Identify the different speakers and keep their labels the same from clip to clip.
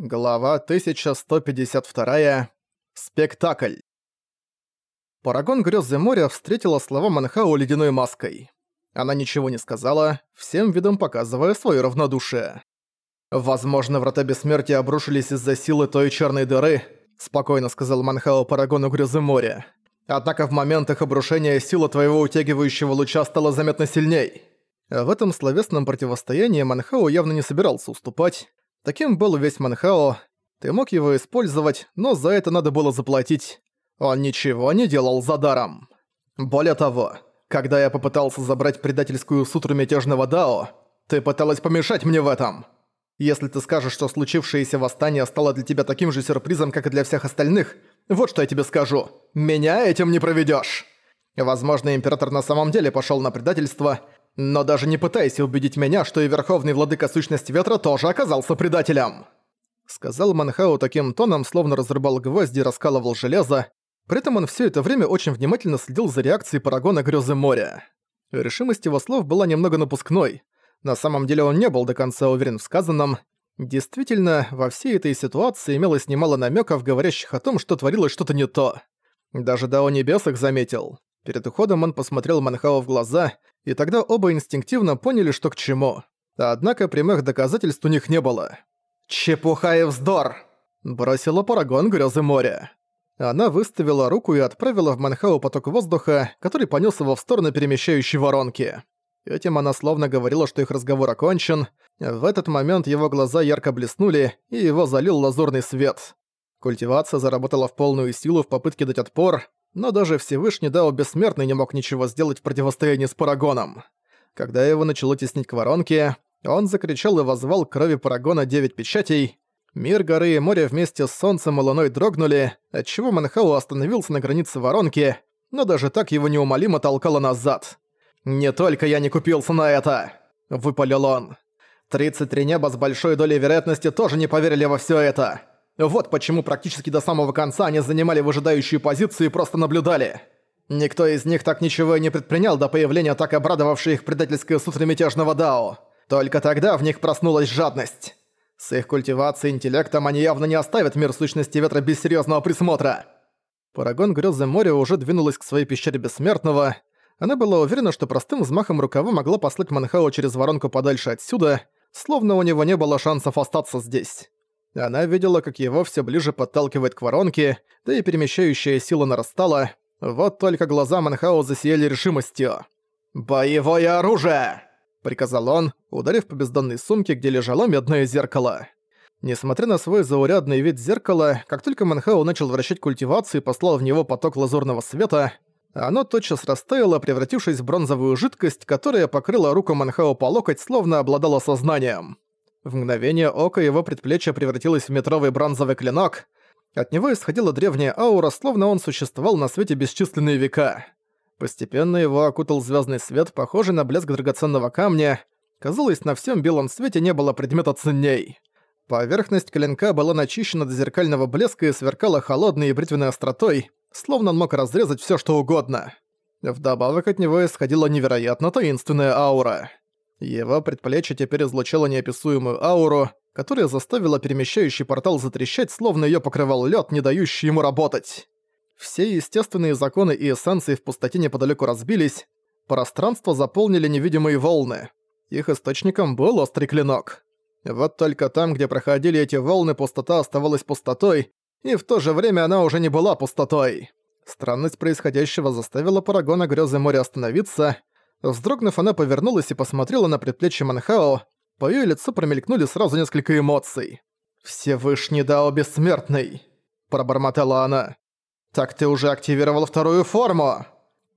Speaker 1: Глава 1152. Спектакль. Парагон грёзы моря встретила слова Манхау ледяной маской. Она ничего не сказала, всем видом показывая своё равнодушие. «Возможно, врата бессмертия обрушились из-за силы той черной дыры», спокойно сказал Манхау Парагону грёзы моря. «Однако в момент их обрушения сила твоего утягивающего луча стала заметно сильней». В этом словесном противостоянии Манхау явно не собирался уступать, Таким был весь Манхао. Ты мог его использовать, но за это надо было заплатить. Он ничего не делал за даром. Более того, когда я попытался забрать предательскую сутру мятежного Дао, ты пыталась помешать мне в этом. Если ты скажешь, что случившееся восстание стало для тебя таким же сюрпризом, как и для всех остальных, вот что я тебе скажу. Меня этим не проведёшь. Возможно, император на самом деле пошёл на предательство, но даже не пытайся убедить меня, что и Верховный Владыка Сущность Ветра тоже оказался предателем!» Сказал Манхау таким тоном, словно разрубал гвозди и раскалывал железо. При этом он все это время очень внимательно следил за реакцией Парагона Грёзы моря. Решимость его слов была немного напускной. На самом деле он не был до конца уверен в сказанном. Действительно, во всей этой ситуации имелось немало намеков, говорящих о том, что творилось что-то не то. Даже Дао Небес их заметил. Перед уходом он посмотрел Манхао в глаза, и тогда оба инстинктивно поняли, что к чему. Однако прямых доказательств у них не было. «Чепуха и вздор!» – бросила Парагон грёзы моря. Она выставила руку и отправила в Манхау поток воздуха, который понёс его в сторону перемещающей воронки. Этим она словно говорила, что их разговор окончен. В этот момент его глаза ярко блеснули, и его залил лазурный свет. Культивация заработала в полную силу в попытке дать отпор, но даже Всевышний Дао Бессмертный не мог ничего сделать в противостоянии с Парагоном. Когда его начало теснить к воронке, он закричал и возвал к крови Парагона девять печатей. Мир горы и море вместе с солнцем и луной дрогнули, отчего Манхау остановился на границе воронки, но даже так его неумолимо толкало назад. «Не только я не купился на это!» – выпалил он. «33 неба с большой долей вероятности тоже не поверили во всё это!» Вот почему практически до самого конца они занимали выжидающие позиции и просто наблюдали. Никто из них так ничего и не предпринял до появления так обрадовавшей их предательской сутры мятежного Дао. Только тогда в них проснулась жадность. С их культивацией интеллектом они явно не оставят мир сущности ветра без серьезного присмотра. Парагон грёзы моря уже двинулась к своей пещере Бессмертного. Она была уверена, что простым взмахом рукава могла послать Манхао через воронку подальше отсюда, словно у него не было шансов остаться здесь. Она видела, как его все ближе подталкивает к воронке, да и перемещающая сила нарастала. Вот только глаза Манхау засияли решимостью. «Боевое оружие!» — приказал он, ударив по бездонной сумке, где лежало медное зеркало. Несмотря на свой заурядный вид зеркала, как только Манхау начал вращать культивацию и послал в него поток лазурного света, оно тотчас растаяло, превратившись в бронзовую жидкость, которая покрыла руку Манхау по локоть, словно обладала сознанием. В мгновение ока его предплечье превратилось в метровый бронзовый клинок. От него исходила древняя аура, словно он существовал на свете бесчисленные века. Постепенно его окутал звездный свет, похожий на блеск драгоценного камня. Казалось, на всем белом свете не было предмета ценней. Поверхность клинка была начищена до зеркального блеска и сверкала холодной и бритвенной остротой, словно он мог разрезать все что угодно. Вдобавок от него исходила невероятно таинственная аура. Его предплечье теперь излучало неописуемую ауру, которая заставила перемещающий портал затрещать, словно её покрывал лёд, не дающий ему работать. Все естественные законы и эссенции в пустоте неподалёку разбились, пространство заполнили невидимые волны. Их источником был острый клинок. Вот только там, где проходили эти волны, пустота оставалась пустотой, и в то же время она уже не была пустотой. Странность происходящего заставила Парагона Грёзы моря остановиться, Вздрогнув, она повернулась и посмотрела на предплечье Манхао. По её лицу промелькнули сразу несколько эмоций. «Всевышний Дао Бессмертный!» – пробормотала она. «Так ты уже активировал вторую форму!»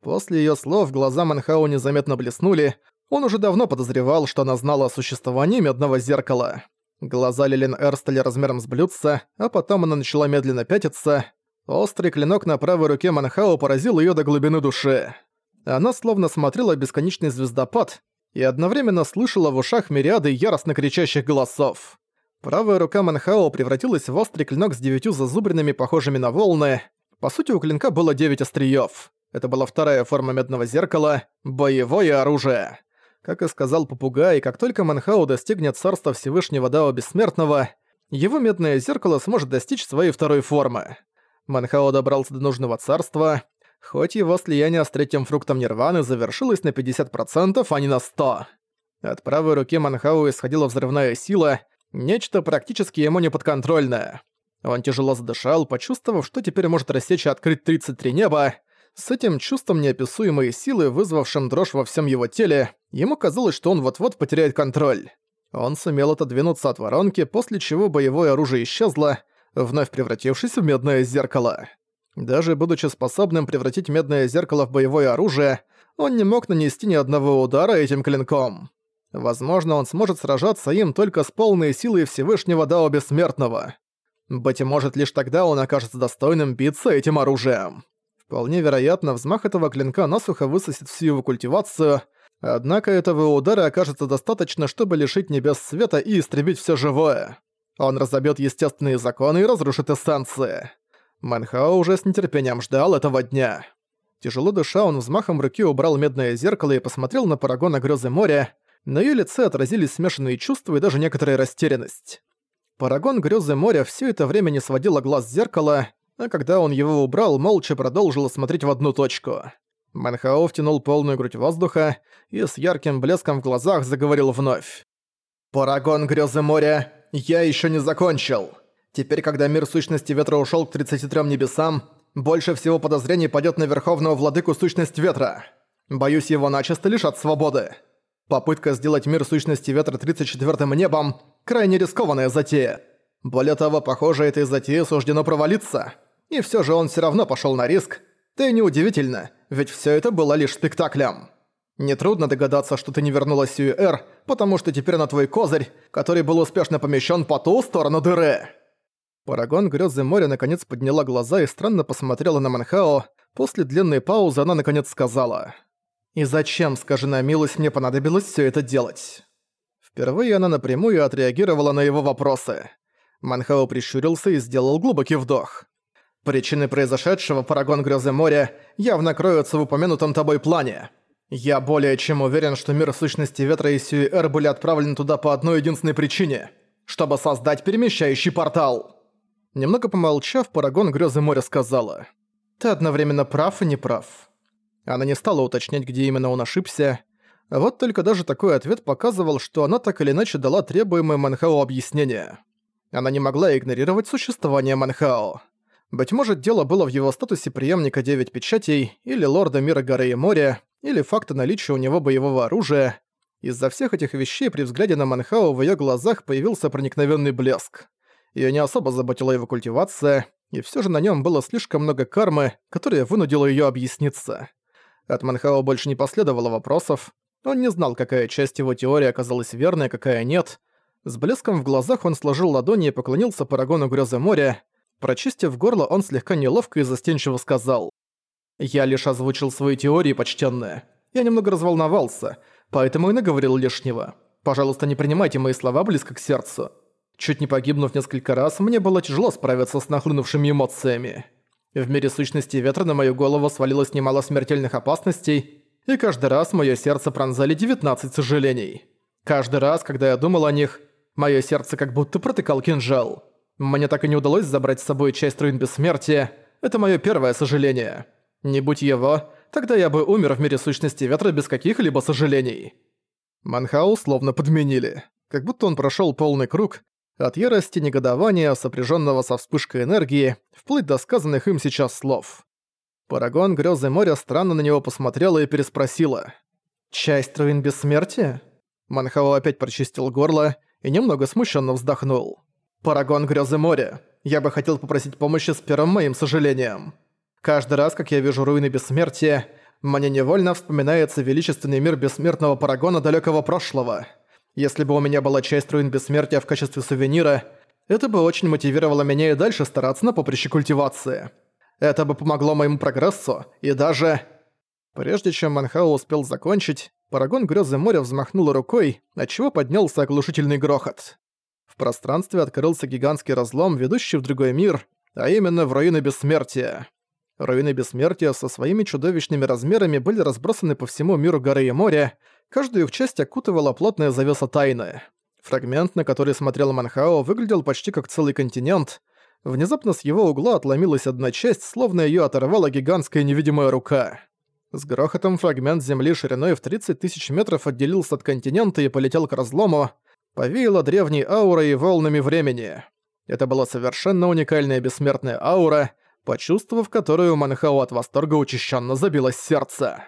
Speaker 1: После её слов глаза Манхао незаметно блеснули. Он уже давно подозревал, что она знала о существовании Медного Зеркала. Глаза Лилин Эр стали размером с блюдца, а потом она начала медленно пятиться. Острый клинок на правой руке Манхао поразил её до глубины души. Она словно смотрела бесконечный звездопад и одновременно слышала в ушах мириады яростно кричащих голосов. Правая рука Манхао превратилась в острый клинок с девятью зазубринами, похожими на волны. По сути, у клинка было девять остриёв. Это была вторая форма медного зеркала — боевое оружие. Как и сказал попугай, как только Манхао достигнет царства Всевышнего Дао Бессмертного, его медное зеркало сможет достичь своей второй формы. Манхао добрался до нужного царства, хоть его слияние с третьим фруктом Нирваны завершилось на 50%, а не на 100%. От правой руки Манхау исходила взрывная сила, нечто практически ему неподконтрольное. Он тяжело задышал, почувствовав, что теперь может рассечь и открыть 33 неба. С этим чувством неописуемой силы, вызвавшим дрожь во всем его теле, ему казалось, что он вот-вот потеряет контроль. Он сумел отодвинуться от воронки, после чего боевое оружие исчезло, вновь превратившись в медное зеркало. Даже будучи способным превратить медное зеркало в боевое оружие, он не мог нанести ни одного удара этим клинком. Возможно, он сможет сражаться им только с полной силой Всевышнего Дао Бессмертного. Быть может, лишь тогда он окажется достойным биться этим оружием. Вполне вероятно, взмах этого клинка насухо высосет всю его культивацию, однако этого удара окажется достаточно, чтобы лишить небес света и истребить все живое. Он разобьет естественные законы и разрушит эссенции. Манхао уже с нетерпением ждал этого дня. Тяжело дыша, он взмахом руки убрал медное зеркало и посмотрел на парагона грозы моря. На её лице отразились смешанные чувства и даже некоторая растерянность. Парагон грёзы моря все это время не сводила глаз с зеркала, а когда он его убрал, молча продолжил смотреть в одну точку. Манхао втянул полную грудь воздуха и с ярким блеском в глазах заговорил вновь. «Парагон грёзы моря, я ещё не закончил. Теперь, когда мир сущности ветра ушёл к 33 небесам, больше всего подозрений падёт на Верховного Владыку Сущность Ветра. Боюсь его начисто лишат свободы. Попытка сделать мир сущности ветра 34-м небом – крайне рискованная затея. Более того, похоже, этой затее суждено провалиться. И все же он все равно пошел на риск. Да и неудивительно, ведь все это было лишь спектаклем. Нетрудно догадаться, что ты не вернулась в Сьюэр, потому что теперь на твой козырь, который был успешно помещен по ту сторону дыры. Парагон грёзы моря наконец подняла глаза и странно посмотрела на Манхао. После длинной паузы она наконец сказала – и зачем, скажи на милость, мне понадобилось все это делать? Впервые она напрямую отреагировала на его вопросы. Манхао прищурился и сделал глубокий вдох. Причины произошедшего, Парагон Грёзы моря, явно кроются в упомянутом тобой плане. Я более чем уверен, что мир сущности ветра и Сьюэр были отправлены туда по одной единственной причине – чтобы создать перемещающий портал. Немного помолчав, Парагон Грёзы моря сказала. Ты одновременно прав и не прав. Она не стала уточнять, где именно он ошибся. Вот только даже такой ответ показывал, что она так или иначе дала требуемое Манхао объяснение. Она не могла игнорировать существование Манхао. Быть может, дело было в его статусе преемника Девять Печатей, или Лорда Мира Горы и Моря, или факта наличия у него боевого оружия. Из-за всех этих вещей при взгляде на Манхао в её глазах появился проникновенный блеск. Её не особо заботила его культивация, и всё же на нём было слишком много кармы, которая вынудила её объясниться. От Манхао больше не последовало вопросов. Он не знал, какая часть его теории оказалась верной, а какая нет. С блеском в глазах он сложил ладони и поклонился Парагону Грёзы моря. Прочистив горло, он слегка неловко и застенчиво сказал. «Я лишь озвучил свои теории, почтенные. Я немного разволновался, поэтому и наговорил лишнего. Пожалуйста, не принимайте мои слова близко к сердцу. Чуть не погибнув несколько раз, мне было тяжело справиться с нахлынувшими эмоциями. В мире сущности ветра на мою голову свалилось немало смертельных опасностей, и каждый раз мое сердце пронзали 19 сожалений. Каждый раз, когда я думал о них, мое сердце как будто протыкал кинжал. Мне так и не удалось забрать с собой часть руин бессмертия. Это мое первое сожаление. Не будь его, тогда я бы умер в мире сущности ветра без каких-либо сожалений. Манхау словно подменили. Как будто он прошел полный круг, от ярости, негодования, сопряженного со вспышкой энергии, вплоть до сказанных им сейчас слов. Парагон грёзы моря странно на него посмотрела и переспросила. «Часть руин бессмертия?» Манхао опять прочистил горло и немного смущенно вздохнул. «Парагон грёзы моря, я бы хотел попросить помощи с первым моим сожалением. Каждый раз, как я вижу руины бессмертия, мне невольно вспоминается величественный мир бессмертного Парагона далекого прошлого». Если бы у меня была часть руин бессмертия в качестве сувенира, это бы очень мотивировало меня и дальше стараться на поприще культивации. Это бы помогло моему прогрессу, и даже... Прежде чем Манхао успел закончить, Парагон Грёзы моря взмахнул рукой, отчего поднялся оглушительный грохот. В пространстве открылся гигантский разлом, ведущий в другой мир, а именно в руины Бессмертия. Руины Бессмертия со своими чудовищными размерами были разбросаны по всему миру горы и моря, каждую их часть окутывала плотная завеса тайны. Фрагмент, на который смотрел Манхао, выглядел почти как целый континент. Внезапно с его угла отломилась одна часть, словно её оторвала гигантская невидимая рука. С грохотом фрагмент земли шириной в 30 тысяч метров отделился от континента и полетел к разлому, повеяло древней аурой и волнами времени. Это была совершенно уникальная бессмертная аура, почувствовав которую Манхао от восторга учащенно забилось сердце.